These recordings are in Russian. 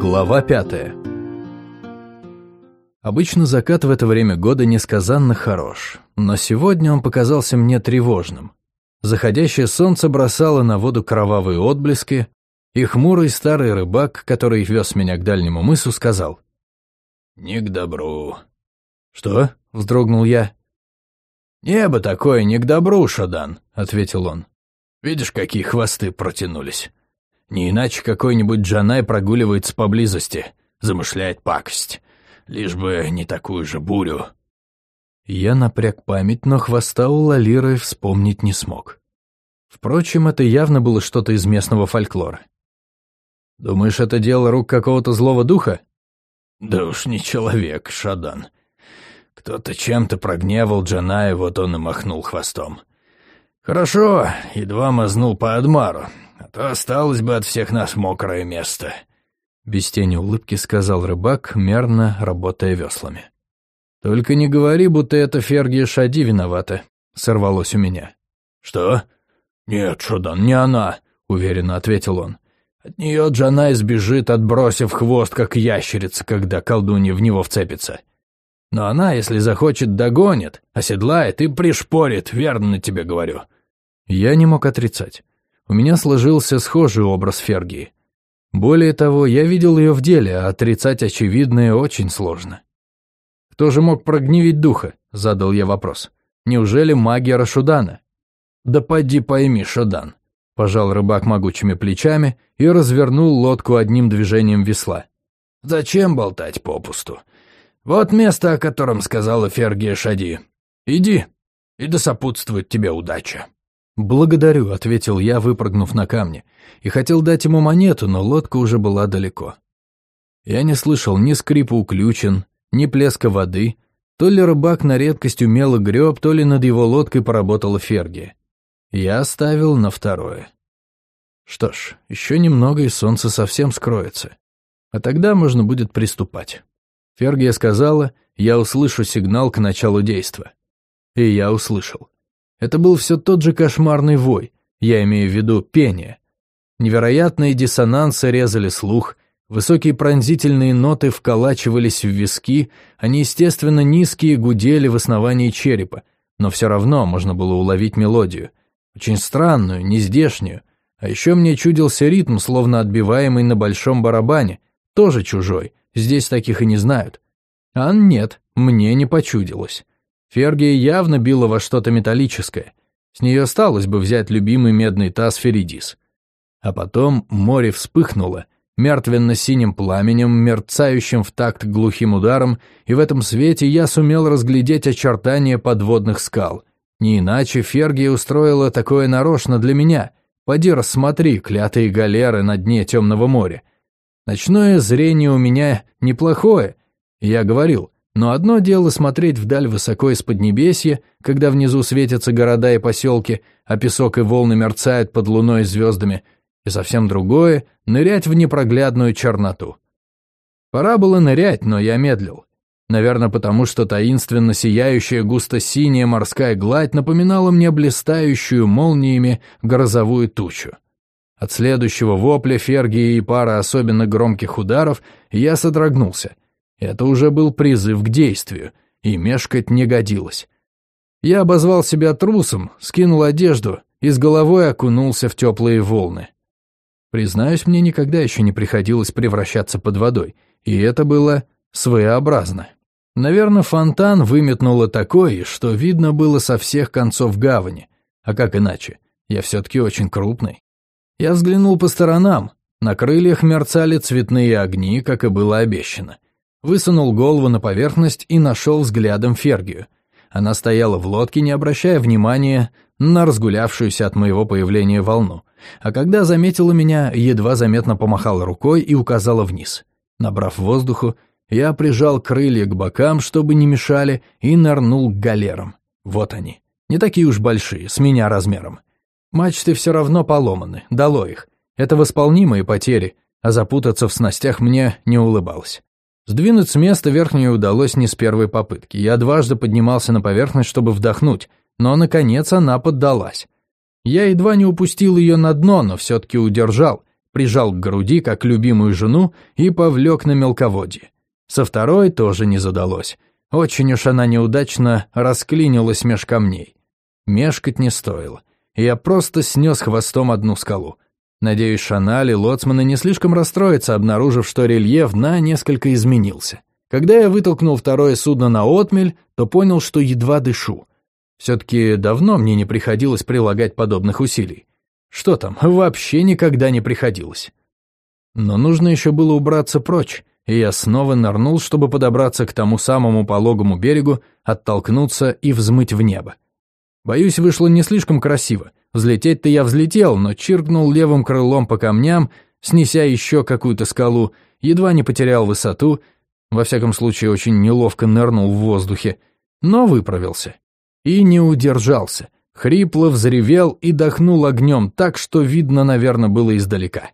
Глава пятая Обычно закат в это время года несказанно хорош, но сегодня он показался мне тревожным. Заходящее солнце бросало на воду кровавые отблески, и хмурый старый рыбак, который вез меня к дальнему мысу, сказал «Не к добру». «Что?» — вздрогнул я. «Небо такое не к добру, Шадан», — ответил он. «Видишь, какие хвосты протянулись? Не иначе какой-нибудь Джанай прогуливается поблизости, замышляет пакость. Лишь бы не такую же бурю». Я напряг память, но хвоста у Лалиры вспомнить не смог. Впрочем, это явно было что-то из местного фольклора. «Думаешь, это дело рук какого-то злого духа?» «Да уж не человек, Шадан. Кто-то чем-то прогневал Джаная, вот он и махнул хвостом. Хорошо, едва мазнул по Адмару, то осталось бы от всех нас мокрое место. Без тени улыбки сказал рыбак, мерно работая веслами. «Только не говори, будто это Фергия Шади виновата», — сорвалось у меня. «Что? Нет, Шудан, не она», — уверенно ответил он. «От нее Джанай сбежит, отбросив хвост, как ящерица, когда колдунья в него вцепится. Но она, если захочет, догонит, оседлает и пришпорит, верно тебе говорю». Я не мог отрицать. У меня сложился схожий образ Фергии. Более того, я видел ее в деле, а отрицать очевидное очень сложно. «Кто же мог прогневить духа?» — задал я вопрос. «Неужели магия Рашудана?» «Да поди пойми, Шадан», — пожал рыбак могучими плечами и развернул лодку одним движением весла. «Зачем болтать попусту? Вот место, о котором сказала Фергия Шади. Иди, и да сопутствует тебе удача». «Благодарю», — ответил я, выпрыгнув на камни, и хотел дать ему монету, но лодка уже была далеко. Я не слышал ни скрипа уключен, ни плеска воды, то ли рыбак на редкость умело греб, то ли над его лодкой поработала Ферги. Я оставил на второе. Что ж, еще немного, и солнце совсем скроется. А тогда можно будет приступать. Фергия сказала, я услышу сигнал к началу действа. И я услышал. Это был все тот же кошмарный вой, я имею в виду пение. Невероятные диссонансы резали слух, высокие пронзительные ноты вколачивались в виски, они, естественно, низкие гудели в основании черепа, но все равно можно было уловить мелодию. Очень странную, нездешнюю. А еще мне чудился ритм, словно отбиваемый на большом барабане, тоже чужой, здесь таких и не знают. А нет, мне не почудилось. Фергия явно била во что-то металлическое. С нее осталось бы взять любимый медный таз Феридис. А потом море вспыхнуло, мертвенно-синим пламенем, мерцающим в такт глухим ударом, и в этом свете я сумел разглядеть очертания подводных скал. Не иначе Фергия устроила такое нарочно для меня. Поди рассмотри клятые галеры на дне темного моря. Ночное зрение у меня неплохое, я говорил, но одно дело смотреть вдаль высоко из поднебесья, когда внизу светятся города и поселки, а песок и волны мерцают под луной и звездами, и совсем другое — нырять в непроглядную черноту. Пора было нырять, но я медлил. Наверное, потому что таинственно сияющая густо-синяя морская гладь напоминала мне блистающую молниями грозовую тучу. От следующего вопля Фергии и пары особенно громких ударов я содрогнулся — это уже был призыв к действию, и мешкать не годилось. Я обозвал себя трусом, скинул одежду и с головой окунулся в теплые волны. Признаюсь, мне никогда еще не приходилось превращаться под водой, и это было своеобразно. Наверное, фонтан выметнуло такое, что видно было со всех концов гавани. А как иначе? Я все-таки очень крупный. Я взглянул по сторонам. На крыльях мерцали цветные огни, как и было обещано высунул голову на поверхность и нашел взглядом Фергию. Она стояла в лодке, не обращая внимания на разгулявшуюся от моего появления волну, а когда заметила меня, едва заметно помахала рукой и указала вниз. Набрав воздуху, я прижал крылья к бокам, чтобы не мешали, и нырнул к галерам. Вот они. Не такие уж большие, с меня размером. Мачты все равно поломаны, дало их. Это восполнимые потери, а запутаться в снастях мне не улыбалось. Сдвинуть с места верхнюю удалось не с первой попытки. Я дважды поднимался на поверхность, чтобы вдохнуть, но, наконец, она поддалась. Я едва не упустил ее на дно, но все-таки удержал, прижал к груди, как любимую жену, и повлек на мелководье. Со второй тоже не задалось. Очень уж она неудачно расклинилась меж камней. Мешкать не стоило. Я просто снес хвостом одну скалу. Надеюсь, Шаналь и лоцманы не слишком расстроятся, обнаружив, что рельеф дна несколько изменился. Когда я вытолкнул второе судно на отмель, то понял, что едва дышу. Все-таки давно мне не приходилось прилагать подобных усилий. Что там, вообще никогда не приходилось. Но нужно еще было убраться прочь, и я снова нырнул, чтобы подобраться к тому самому пологому берегу, оттолкнуться и взмыть в небо. Боюсь, вышло не слишком красиво. Взлететь-то я взлетел, но чиркнул левым крылом по камням, снеся еще какую-то скалу, едва не потерял высоту, во всяком случае очень неловко нырнул в воздухе, но выправился. И не удержался. Хрипло взревел и дохнул огнем так, что видно, наверное, было издалека.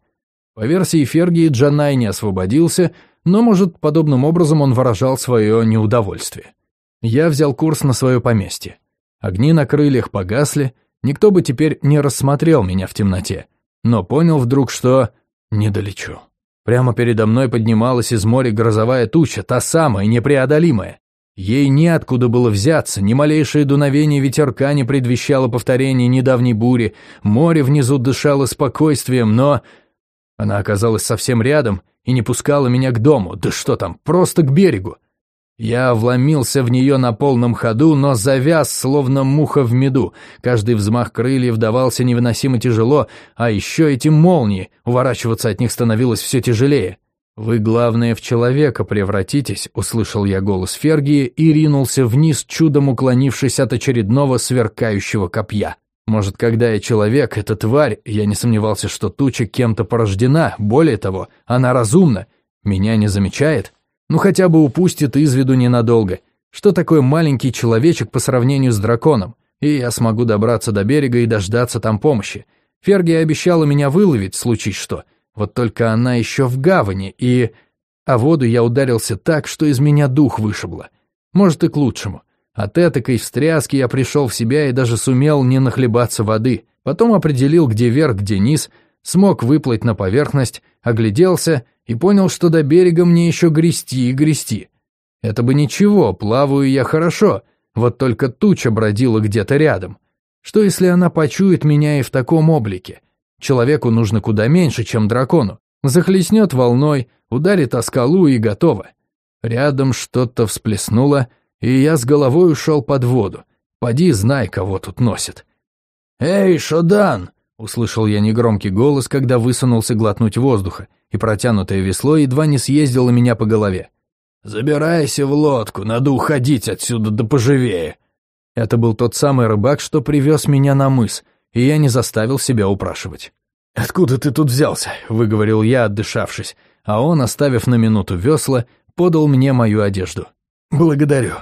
По версии Фергии, Джанай не освободился, но, может, подобным образом он выражал свое неудовольствие. Я взял курс на свое поместье. Огни на крыльях погасли, никто бы теперь не рассмотрел меня в темноте, но понял вдруг, что не долечу. Прямо передо мной поднималась из моря грозовая туча, та самая, непреодолимая. Ей неоткуда было взяться, ни малейшее дуновение ветерка не предвещало повторения недавней бури, море внизу дышало спокойствием, но... Она оказалась совсем рядом и не пускала меня к дому, да что там, просто к берегу. Я вломился в нее на полном ходу, но завяз, словно муха в меду. Каждый взмах крыльев давался невыносимо тяжело, а еще эти молнии, уворачиваться от них становилось все тяжелее. «Вы, главное, в человека превратитесь», — услышал я голос Фергии и ринулся вниз, чудом уклонившись от очередного сверкающего копья. Может, когда я человек, эта тварь, я не сомневался, что туча кем-то порождена, более того, она разумна, меня не замечает, ну хотя бы упустит из виду ненадолго. Что такое маленький человечек по сравнению с драконом? И я смогу добраться до берега и дождаться там помощи. Фергия обещала меня выловить, случись что. Вот только она еще в гавани, и... А воду я ударился так, что из меня дух вышибло. Может, и к лучшему. От этакой встряски я пришел в себя и даже сумел не нахлебаться воды. Потом определил, где верх, где низ, смог выплыть на поверхность, огляделся и понял, что до берега мне еще грести и грести. Это бы ничего, плаваю я хорошо, вот только туча бродила где-то рядом. Что если она почует меня и в таком облике? Человеку нужно куда меньше, чем дракону. Захлестнет волной, ударит о скалу и готово. Рядом что-то всплеснуло, и я с головой ушел под воду. Поди, знай, кого тут носит. «Эй, Шодан!» — услышал я негромкий голос, когда высунулся глотнуть воздуха, и протянутое весло едва не съездило меня по голове. «Забирайся в лодку, надо уходить отсюда да поживее!» Это был тот самый рыбак, что привез меня на мыс, и я не заставил себя упрашивать. «Откуда ты тут взялся?» — выговорил я, отдышавшись, а он, оставив на минуту весла, подал мне мою одежду. «Благодарю».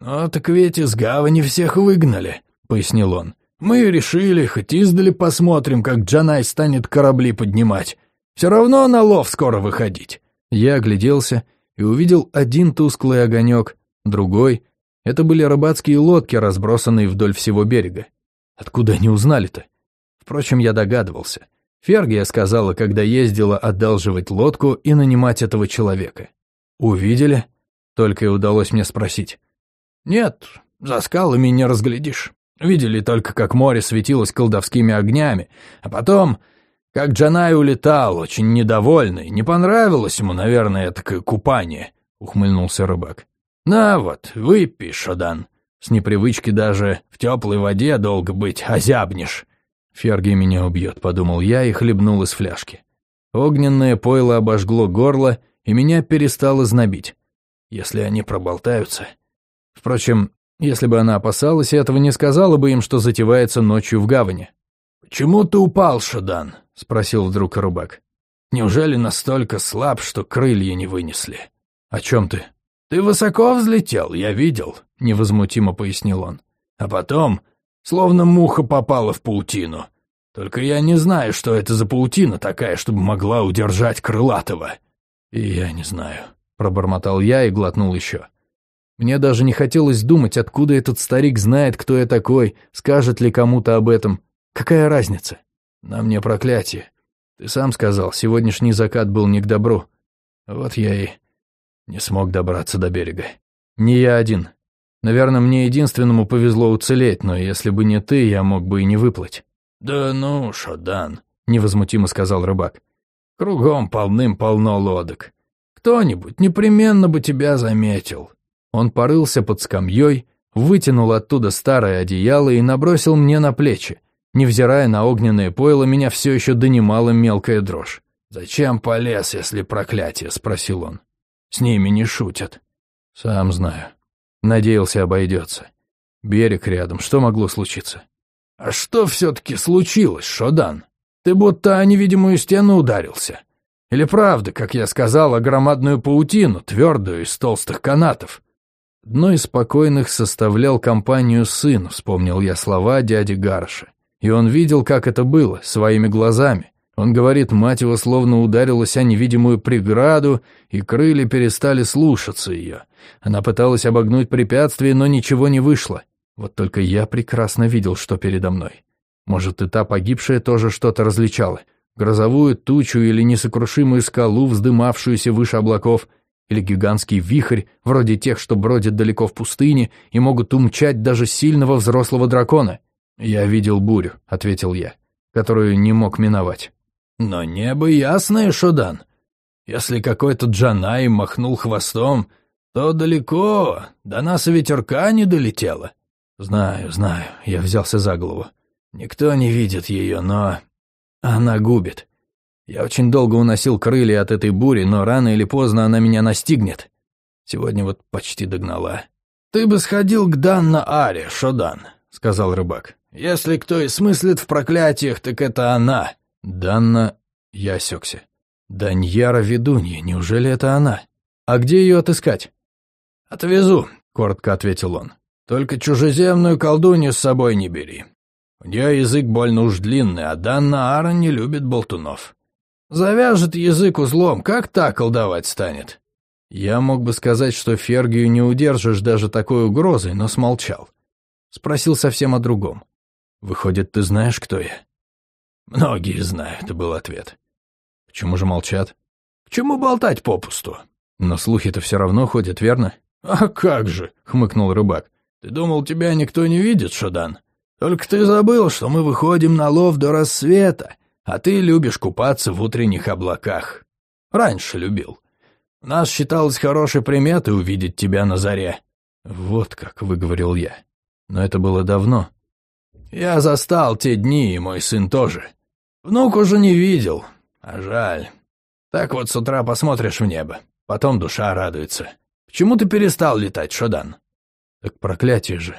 «Ну, так ведь из гавани всех выгнали», — пояснил он. «Мы решили, хоть издали посмотрим, как Джанай станет корабли поднимать. Все равно на лов скоро выходить». Я огляделся и увидел один тусклый огонек, другой. Это были рыбацкие лодки, разбросанные вдоль всего берега. Откуда они узнали-то? Впрочем, я догадывался. Фергия сказала, когда ездила одалживать лодку и нанимать этого человека. «Увидели?» — только и удалось мне спросить. «Нет, за скалами не разглядишь. Видели только, как море светилось колдовскими огнями, а потом, как Джанай улетал, очень недовольный. Не понравилось ему, наверное, такое купание», — ухмыльнулся рыбак. «На вот, выпей, Шодан. С непривычки даже в теплой воде долго быть озябнешь». «Ферги меня убьет», — подумал я и хлебнул из фляжки. Огненное пойло обожгло горло, и меня перестало знобить. Если они проболтаются... Впрочем, если бы она опасалась, этого не сказала бы им, что затевается ночью в гавани. «Почему ты упал, Шадан?» — спросил вдруг рыбак. «Неужели настолько слаб, что крылья не вынесли?» «О чем ты?» «Ты высоко взлетел, я видел», — невозмутимо пояснил он. «А потом, словно муха попала в паутину. Только я не знаю, что это за паутина такая, чтобы могла удержать крылатого». «И я не знаю», — пробормотал я и глотнул еще. Мне даже не хотелось думать, откуда этот старик знает, кто я такой, скажет ли кому-то об этом. Какая разница? На мне проклятие. Ты сам сказал, сегодняшний закат был не к добру. Вот я и не смог добраться до берега. Не я один. Наверное, мне единственному повезло уцелеть, но если бы не ты, я мог бы и не выплыть». «Да ну, Шодан», — невозмутимо сказал рыбак. «Кругом полным-полно лодок. Кто-нибудь непременно бы тебя заметил». Он порылся под скамьей, вытянул оттуда старое одеяло и набросил мне на плечи. Невзирая на огненное пойло, меня все еще донимала мелкая дрожь. «Зачем полез, если проклятие?» — спросил он. «С ними не шутят». «Сам знаю. Надеялся, обойдется. Берег рядом, что могло случиться?» «А что все-таки случилось, Шодан? Ты будто о невидимую стену ударился. Или правда, как я сказал, о громадную паутину, твердую, из толстых канатов?» Дно из спокойных составлял компанию сын, вспомнил я слова дяди Гарша. И он видел, как это было, своими глазами. Он говорит, мать его словно ударилась о невидимую преграду, и крылья перестали слушаться ее. Она пыталась обогнуть препятствие, но ничего не вышло. Вот только я прекрасно видел, что передо мной. Может, и та погибшая тоже что-то различала. Грозовую тучу или несокрушимую скалу, вздымавшуюся выше облаков, или гигантский вихрь, вроде тех, что бродят далеко в пустыне и могут умчать даже сильного взрослого дракона. «Я видел бурю», — ответил я, — «которую не мог миновать». «Но небо ясное, Шодан. Если какой-то Джанай махнул хвостом, то далеко, до нас ветерка не долетело». «Знаю, знаю», — я взялся за голову. «Никто не видит ее, но она губит. Я очень долго уносил крылья от этой бури, но рано или поздно она меня настигнет. Сегодня вот почти догнала». «Ты бы сходил к Данна-Аре, Шодан», — сказал рыбак. «Если кто и смыслит в проклятиях, так это она». «Данна...» — я осекся. «Даньяра Ведунья, неужели это она? А где ее отыскать?» «Отвезу», — коротко ответил он. «Только чужеземную колдунью с собой не бери. У нее язык больно уж длинный, а Данна Ара не любит болтунов. Завяжет язык узлом, как та колдовать станет?» Я мог бы сказать, что Фергию не удержишь даже такой угрозой, но смолчал. Спросил совсем о другом. «Выходит, ты знаешь, кто я?» «Многие знают», — был ответ. «Почему же молчат?» «К чему болтать попусту?» «Но слухи-то все равно ходят, верно?» «А как же», — хмыкнул рыбак. «Ты думал, тебя никто не видит, Шодан? Только ты забыл, что мы выходим на лов до рассвета, а ты любишь купаться в утренних облаках. Раньше любил. У нас считалось хорошей приметой увидеть тебя на заре». «Вот как», — выговорил я. «Но это было давно». «Я застал те дни, и мой сын тоже. Внук уже не видел, а жаль. Так вот с утра посмотришь в небо, потом душа радуется. Почему ты перестал летать, Шодан?» «Так проклятие же.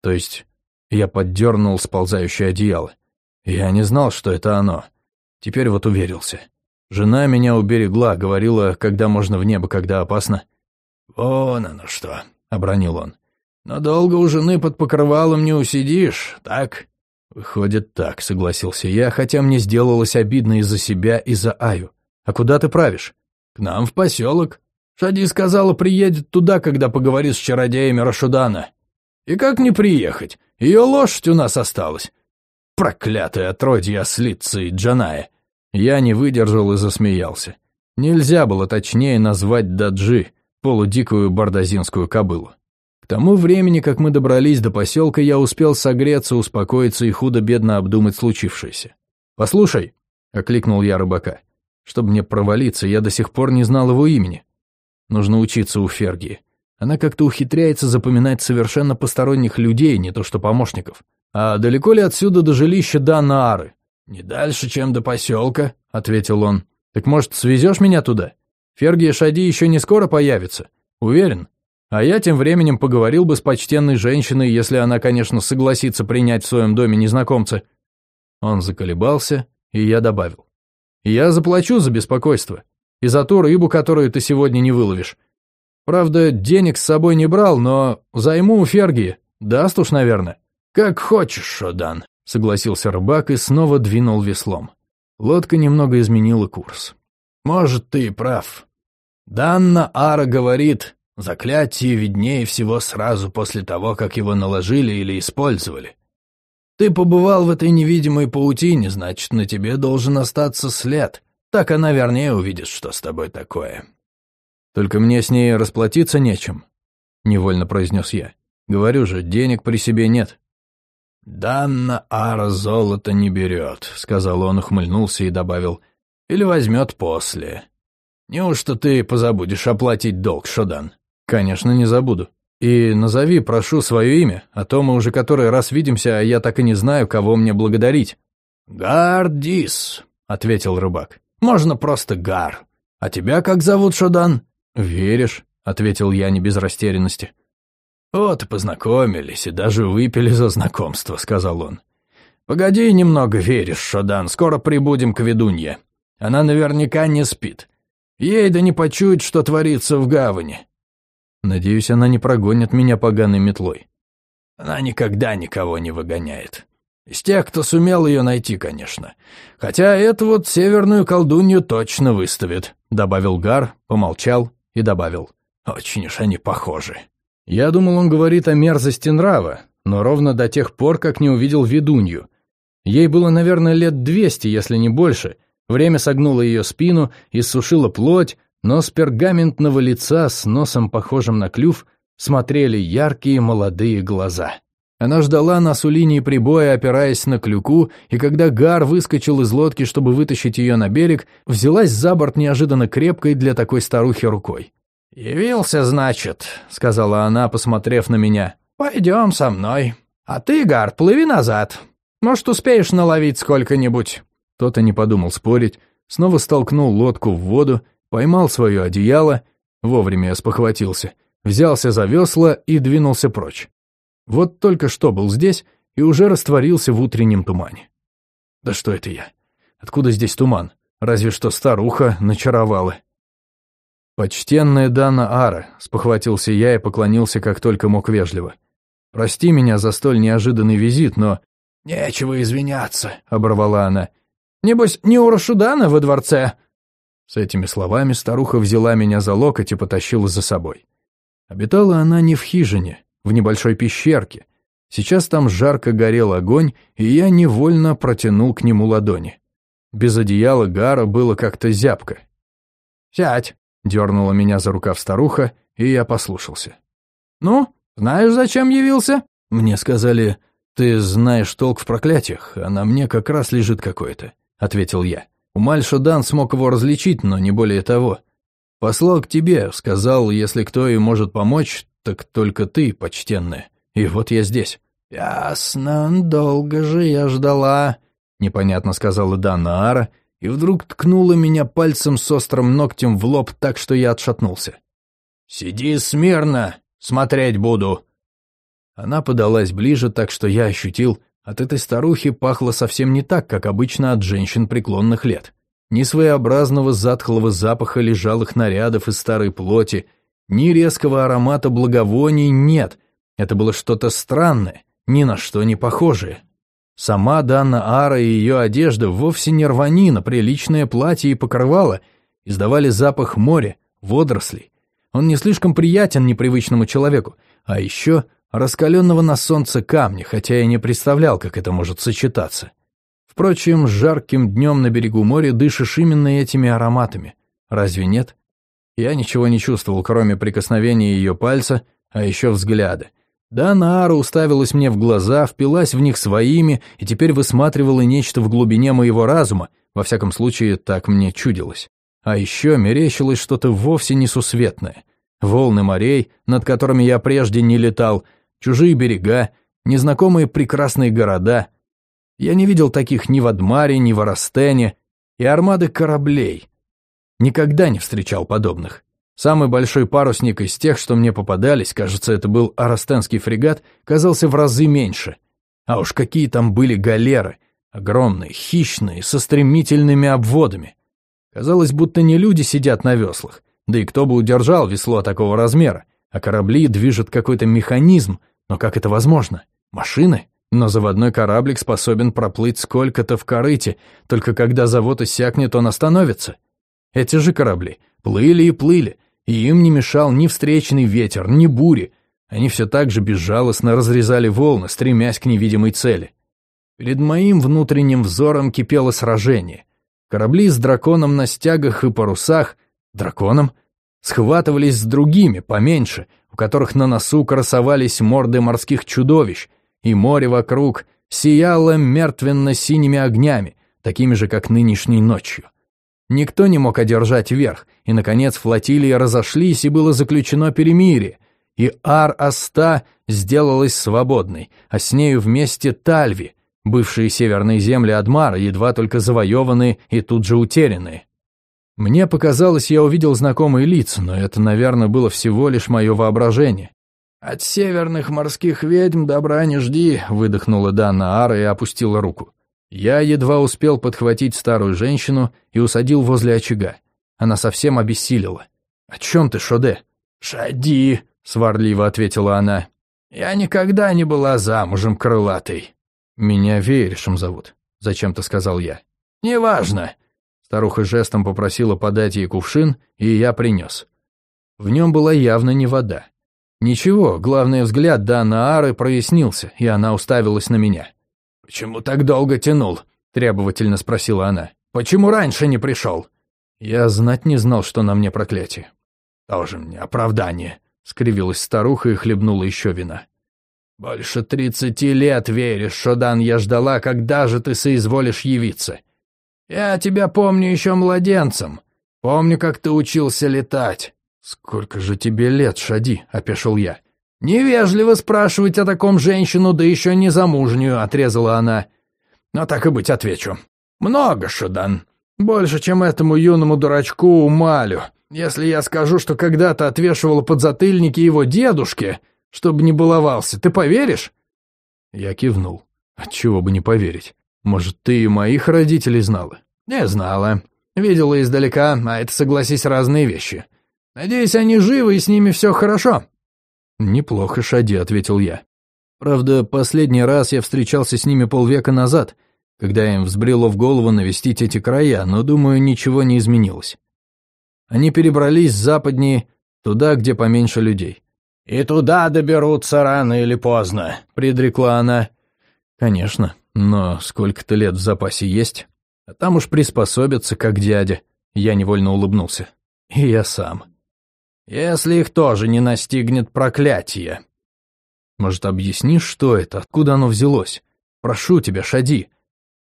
То есть я поддернул сползающее одеяло. Я не знал, что это оно. Теперь вот уверился. Жена меня уберегла, говорила, когда можно в небо, когда опасно. «Вон оно что», — обронил он. «Но долго у жены под покрывалом не усидишь, так?» «Выходит так», — согласился я, хотя мне сделалось обидно из-за себя и за Аю. «А куда ты правишь?» «К нам в поселок. Шади сказала, приедет туда, когда поговорит с чародеями Рашудана. И как не приехать? Ее лошадь у нас осталась. Проклятая отродье ослица и Джаная. Я не выдержал и засмеялся. Нельзя было точнее назвать Даджи, полудикую бардазинскую кобылу. К тому времени, как мы добрались до поселка, я успел согреться, успокоиться и худо-бедно обдумать случившееся. «Послушай», — окликнул я рыбака, — «чтобы мне провалиться, я до сих пор не знал его имени. Нужно учиться у Фергии. Она как-то ухитряется запоминать совершенно посторонних людей, не то что помощников. А далеко ли отсюда до жилища Дана Ары? «Не дальше, чем до поселка», — ответил он. «Так, может, свезешь меня туда? Фергия Шади еще не скоро появится. Уверен. А я тем временем поговорил бы с почтенной женщиной, если она, конечно, согласится принять в своем доме незнакомца». Он заколебался, и я добавил. «Я заплачу за беспокойство. И за ту рыбу, которую ты сегодня не выловишь. Правда, денег с собой не брал, но займу у Ферги. Даст уж, наверное. Как хочешь, Шодан, согласился рыбак и снова двинул веслом. Лодка немного изменила курс. Может, ты и прав. Данна Ара говорит, заклятие виднее всего сразу после того, как его наложили или использовали. Ты побывал в этой невидимой паутине, значит, на тебе должен остаться след. Так она вернее увидит, что с тобой такое. Только мне с ней расплатиться нечем, невольно произнес я. Говорю же, денег при себе нет. «Данна Ара золото не берет», — сказал он, ухмыльнулся и добавил, «или возьмет после. Неужто ты позабудешь оплатить долг, Шодан?» «Конечно, не забуду. И назови, прошу, свое имя, а то мы уже который раз видимся, а я так и не знаю, кого мне благодарить». «Гардис», — ответил рыбак. «Можно просто Гар. А тебя как зовут, Шодан?» «Веришь», — ответил я не без растерянности. «Вот и познакомились, и даже выпили за знакомство», — сказал он. «Погоди немного веришь, Шодан, скоро прибудем к ведунье. Она наверняка не спит. Ей да не почует, что творится в гавани. Надеюсь, она не прогонит меня поганой метлой. Она никогда никого не выгоняет. Из тех, кто сумел ее найти, конечно. Хотя эту вот северную колдунью точно выставит», — добавил Гар, помолчал и добавил. «Очень уж они похожи». Я думал, он говорит о мерзости нрава, но ровно до тех пор, как не увидел ведунью. Ей было, наверное, лет двести, если не больше. Время согнуло ее спину, иссушило плоть, но с пергаментного лица, с носом похожим на клюв, смотрели яркие молодые глаза. Она ждала нас у линии прибоя, опираясь на клюку, и когда Гар выскочил из лодки, чтобы вытащить ее на берег, взялась за борт неожиданно крепкой для такой старухи рукой. «Явился, значит», — сказала она, посмотрев на меня. «Пойдем со мной. А ты, Гар, плыви назад. Может, успеешь наловить сколько-нибудь». Тот и не подумал спорить, снова столкнул лодку в воду, поймал свое одеяло, вовремя я спохватился, взялся за весла и двинулся прочь. Вот только что был здесь и уже растворился в утреннем тумане. Да что это я? Откуда здесь туман? Разве что старуха начаровала. «Почтенная Дана Ара», — спохватился я и поклонился как только мог вежливо. «Прости меня за столь неожиданный визит, но...» «Нечего извиняться», — оборвала она. «Небось, не у Рашудана во дворце?» С этими словами старуха взяла меня за локоть и потащила за собой. Обитала она не в хижине, в небольшой пещерке. Сейчас там жарко горел огонь, и я невольно протянул к нему ладони. Без одеяла Гара было как-то зябко. «Сядь», Дернула меня за рукав старуха, и я послушался. «Ну, знаешь, зачем явился?» Мне сказали, «Ты знаешь толк в проклятиях, а на мне как раз лежит какое-то», — ответил я. Умальша Дан смог его различить, но не более того. «Послал к тебе, сказал, если кто и может помочь, так только ты, почтенная. И вот я здесь». «Ясно, долго же я ждала», — непонятно сказала Дана и вдруг ткнула меня пальцем с острым ногтем в лоб так, что я отшатнулся. «Сиди смирно, смотреть буду!» Она подалась ближе, так что я ощутил, от этой старухи пахло совсем не так, как обычно от женщин преклонных лет. Ни своеобразного затхлого запаха лежалых нарядов из старой плоти, ни резкого аромата благовоний нет. Это было что-то странное, ни на что не похожее. Сама Данна Ара и ее одежда вовсе не рванина, приличное платье и покрывало издавали запах моря, водорослей. Он не слишком приятен непривычному человеку, а еще раскаленного на солнце камня, хотя я не представлял, как это может сочетаться. Впрочем, с жарким днем на берегу моря дышишь именно этими ароматами. Разве нет? Я ничего не чувствовал, кроме прикосновения ее пальца, а еще взгляда. Да, Наара уставилась мне в глаза, впилась в них своими и теперь высматривала нечто в глубине моего разума, во всяком случае, так мне чудилось. А еще мерещилось что-то вовсе несусветное. Волны морей, над которыми я прежде не летал, чужие берега, незнакомые прекрасные города. Я не видел таких ни в Адмаре, ни в Арастене, и армады кораблей. Никогда не встречал подобных. Самый большой парусник из тех, что мне попадались, кажется, это был арастенский фрегат, казался в разы меньше. А уж какие там были галеры, огромные, хищные, со стремительными обводами. Казалось, будто не люди сидят на веслах, да и кто бы удержал весло такого размера, а корабли движет какой-то механизм, но как это возможно? Машины? Но заводной кораблик способен проплыть сколько-то в корыте, только когда завод иссякнет, он остановится. Эти же корабли плыли и плыли, и им не мешал ни встречный ветер, ни бури. Они все так же безжалостно разрезали волны, стремясь к невидимой цели. Перед моим внутренним взором кипело сражение. Корабли с драконом на стягах и парусах, драконом, схватывались с другими, поменьше, у которых на носу красовались морды морских чудовищ, и море вокруг сияло мертвенно-синими огнями, такими же, как нынешней ночью. Никто не мог одержать верх, и, наконец, флотилии разошлись, и было заключено перемирие, и Ар-Аста сделалась свободной, а с нею вместе Тальви, бывшие северные земли Адмара, едва только завоеванные и тут же утерянные. Мне показалось, я увидел знакомые лица, но это, наверное, было всего лишь мое воображение. «От северных морских ведьм добра не жди», — выдохнула Дана Ара и опустила руку. Я едва успел подхватить старую женщину и усадил возле очага. Она совсем обессилила. «О чем ты, Шоде?» «Шади», — сварливо ответила она. «Я никогда не была замужем крылатой». «Меня Вееришем зовут», — зачем-то сказал я. «Неважно». Старуха жестом попросила подать ей кувшин, и я принес. В нем была явно не вода. Ничего, главный взгляд Дана Ары прояснился, и она уставилась на меня. «Почему так долго тянул?» — требовательно спросила она. «Почему раньше не пришел?» Я знать не знал, что на мне проклятие. «Тоже мне оправдание», — скривилась старуха и хлебнула еще вина. «Больше тридцати лет веришь, Шодан, я ждала, когда же ты соизволишь явиться. Я тебя помню еще младенцем. Помню, как ты учился летать». «Сколько же тебе лет, Шади?» — опешил я. «Невежливо спрашивать о таком женщину, да еще не замужнюю», — отрезала она. «Но так и быть, отвечу. Много, Шодан. Больше, чем этому юному дурачку Умалю. Если я скажу, что когда-то отвешивала подзатыльники его дедушке, чтобы не баловался, ты поверишь?» Я кивнул. Отчего бы не поверить. Может, ты и моих родителей знала? Не знала. Видела издалека, а это, согласись, разные вещи. Надеюсь, они живы и с ними все хорошо. Неплохо, Шади, ответил я. Правда, последний раз я встречался с ними полвека назад, когда им взбрело в голову навестить эти края, но, думаю, ничего не изменилось. Они перебрались западнее, туда, где поменьше людей. «И туда доберутся рано или поздно», — предрекла она. «Конечно, но сколько-то лет в запасе есть, а там уж приспособятся, как дядя». Я невольно улыбнулся. «И я сам». «Если их тоже не настигнет проклятие». «Может, объяснишь, что это, откуда оно взялось? Прошу тебя, Шади.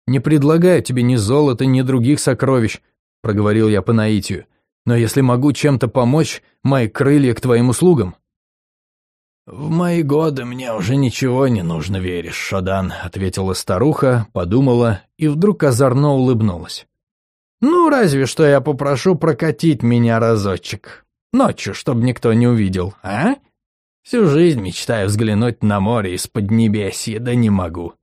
Не предлагаю тебе ни золота, ни других сокровищ», — проговорил я по наитию. «Но если могу чем-то помочь, мои крылья к твоим услугам». «В мои годы мне уже ничего не нужно, веришь, Шадан», — ответила старуха, подумала и вдруг озорно улыбнулась. «Ну, разве что я попрошу прокатить меня разочек. Ночью, чтобы никто не увидел, а? Всю жизнь мечтаю взглянуть на море из-под небесья, да не могу».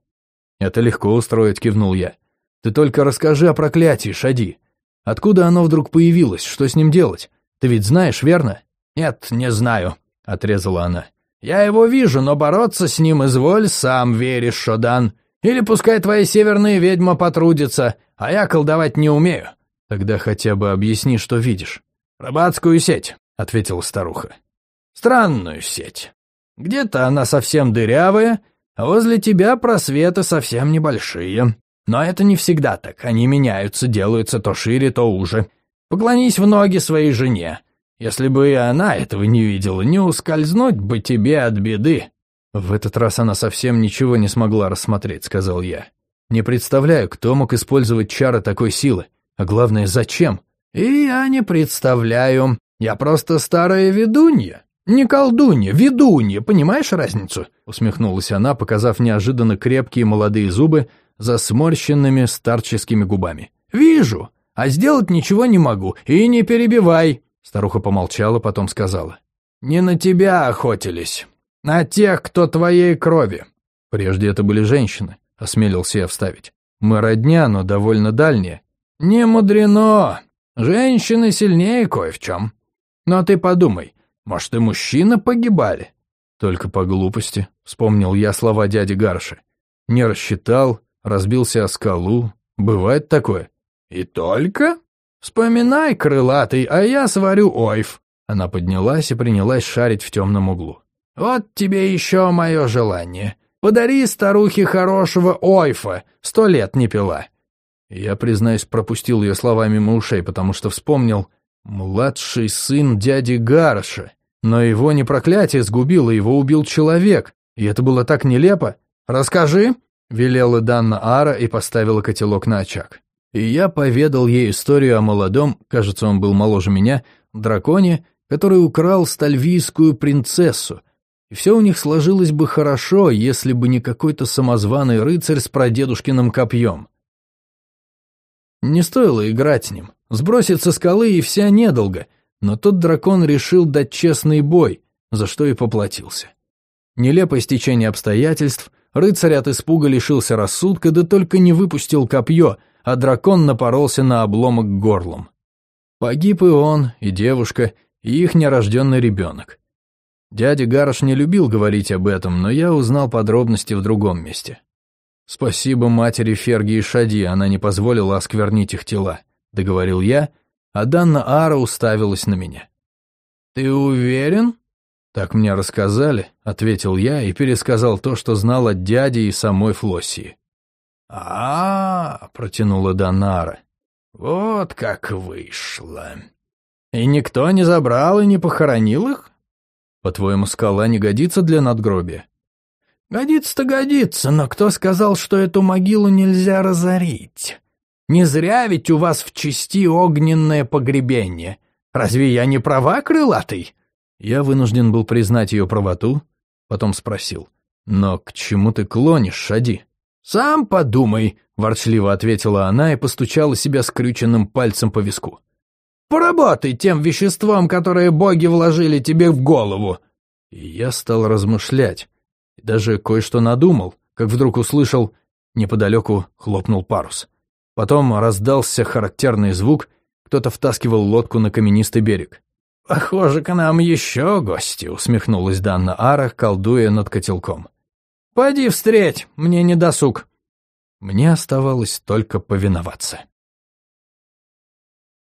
«Это легко устроить», — кивнул я. «Ты только расскажи о проклятии, Шади. Откуда оно вдруг появилось, что с ним делать? Ты ведь знаешь, верно?» «Нет, не знаю», — отрезала она. Я его вижу, но бороться с ним изволь сам веришь, Шодан. Или пускай твоя северная ведьма потрудится, а я колдовать не умею. Тогда хотя бы объясни, что видишь. Рыбацкую сеть, ответила старуха. Странную сеть. Где-то она совсем дырявая, а возле тебя просветы совсем небольшие. Но это не всегда так, они меняются, делаются то шире, то уже. Поклонись в ноги своей жене, если бы и она этого не видела, не ускользнуть бы тебе от беды». «В этот раз она совсем ничего не смогла рассмотреть», — сказал я. «Не представляю, кто мог использовать чары такой силы, а главное, зачем?» «И я не представляю. Я просто старая ведунья. Не колдунья, ведунья, понимаешь разницу?» Усмехнулась она, показав неожиданно крепкие молодые зубы за сморщенными старческими губами. «Вижу, а сделать ничего не могу, и не перебивай. Старуха помолчала, потом сказала. «Не на тебя охотились, на тех, кто твоей крови». «Прежде это были женщины», — осмелился я вставить. «Мы родня, но довольно дальние». «Не мудрено. Женщины сильнее кое в чем. Но ты подумай, может, и мужчины погибали?» «Только по глупости», — вспомнил я слова дяди Гарши. «Не рассчитал, разбился о скалу. Бывает такое?» «И только?» «Вспоминай, крылатый, а я сварю ойф». Она поднялась и принялась шарить в темном углу. «Вот тебе еще мое желание. Подари старухе хорошего ойфа, сто лет не пила». Я, признаюсь, пропустил ее слова мимо ушей, потому что вспомнил «младший сын дяди Гарша». Но его не проклятие сгубило, его убил человек, и это было так нелепо. «Расскажи», — велела Данна Ара и поставила котелок на очаг. И я поведал ей историю о молодом, кажется, он был моложе меня, драконе, который украл стальвийскую принцессу, и все у них сложилось бы хорошо, если бы не какой-то самозваный рыцарь с прадедушкиным копьем. Не стоило играть с ним, сбросить со скалы и вся недолго, но тот дракон решил дать честный бой, за что и поплатился. Нелепое стечение обстоятельств, рыцарь от испуга лишился рассудка, да только не выпустил копье, а дракон напоролся на обломок горлом. Погиб и он, и девушка, и их нерожденный ребенок. Дядя Гарош не любил говорить об этом, но я узнал подробности в другом месте. Спасибо матери Ферги и Шади, она не позволила осквернить их тела, договорил я, а Данна Ара уставилась на меня. «Ты уверен?» «Так мне рассказали», — ответил я и пересказал то, что знал от дяди и самой Флоссии. А, -а, -а протянула Данара. «Вот как вышло. И никто не забрал и не похоронил их?» По-твоему, скала не годится для надгробия? Годится-то годится, но кто сказал, что эту могилу нельзя разорить? Не зря ведь у вас в части огненное погребение. Разве я не права, крылатый? Я вынужден был признать ее правоту, потом спросил. «Но к чему ты клонишь, Шади?» «Сам подумай», — ворчливо ответила она и постучала себя скрюченным пальцем по виску. Поработай тем веществом, которое боги вложили тебе в голову. И я стал размышлять, и даже кое-что надумал, как вдруг услышал, неподалеку хлопнул парус. Потом раздался характерный звук, кто-то втаскивал лодку на каменистый берег. «Похоже, к нам еще гости», — усмехнулась Данна Ара, колдуя над котелком. «Пойди встреть, мне не досуг». Мне оставалось только повиноваться.